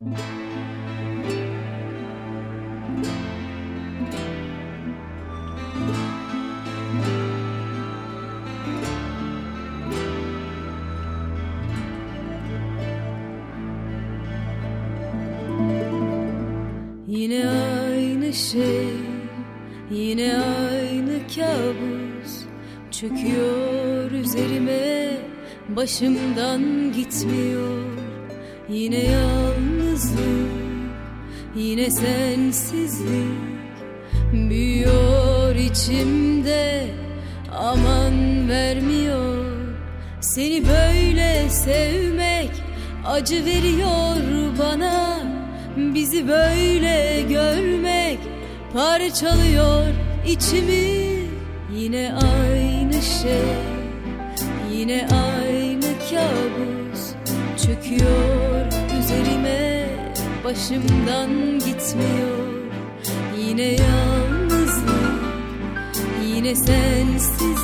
Yine aynı şey, yine aynı kabus Çöküyor üzerime, başımdan gitmiyor. Yine yalnızlık, yine sensizlik Büyüyor içimde, aman vermiyor Seni böyle sevmek acı veriyor bana. Bizi böyle görmek parçalıyor içimi. Yine aynı şey, yine aynı kabus Çöküyor üzerime, başımdan gitmiyor. Yine yalnızlık, yine sensizlik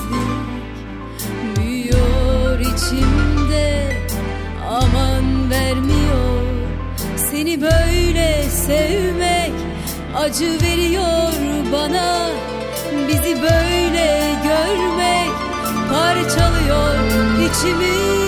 Büyüyor içimde, aman vermiyor seni böyle sevmek. Acı veriyor bana Bizi böyle görmek. Parçalıyor içimi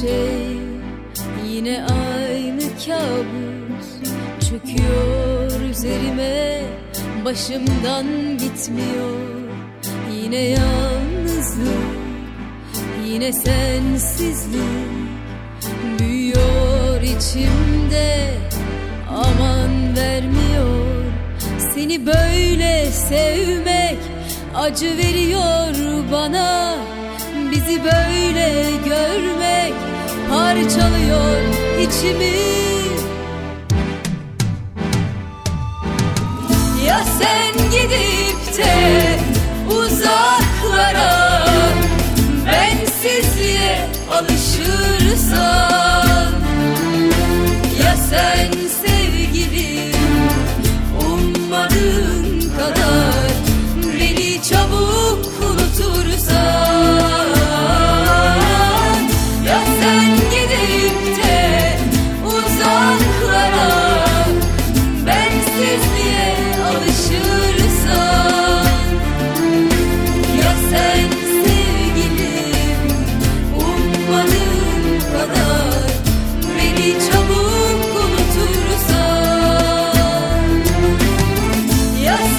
şey, yine aynı kabus Çöküyor üzerime, başımdan gitmiyor. Yine yalnızlık, yine sensizlik Büyüyor içimde, aman vermiyor Seni böyle sevmek. Acı veriyor bana Bizi böyle parçalıyor içimi. Ya sen gidip de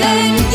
Thank you.